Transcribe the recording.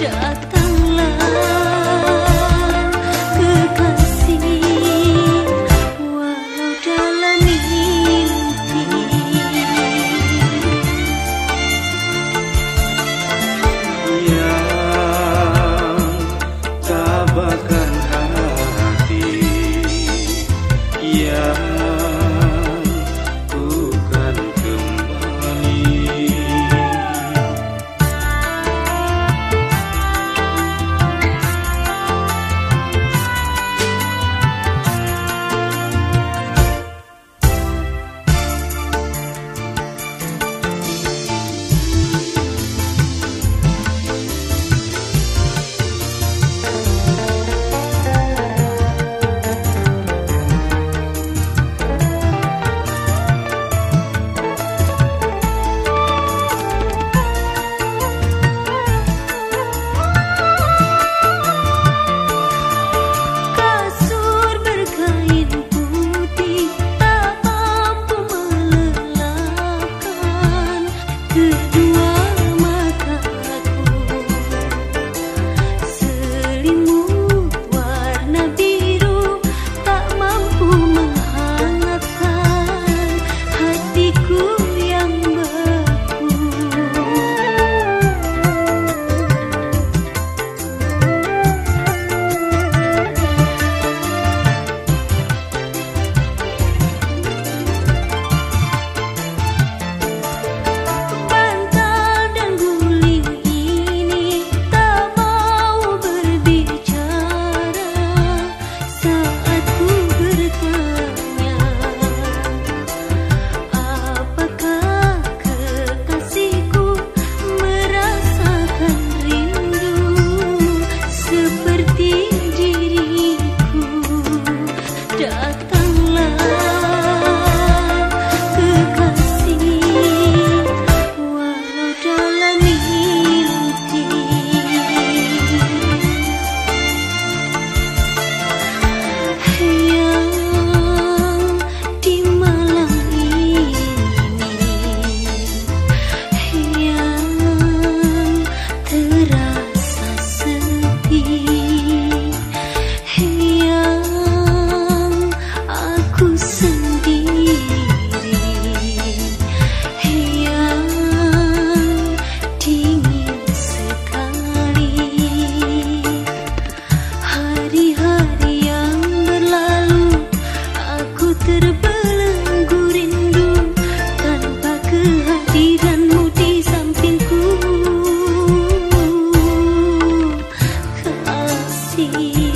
这。你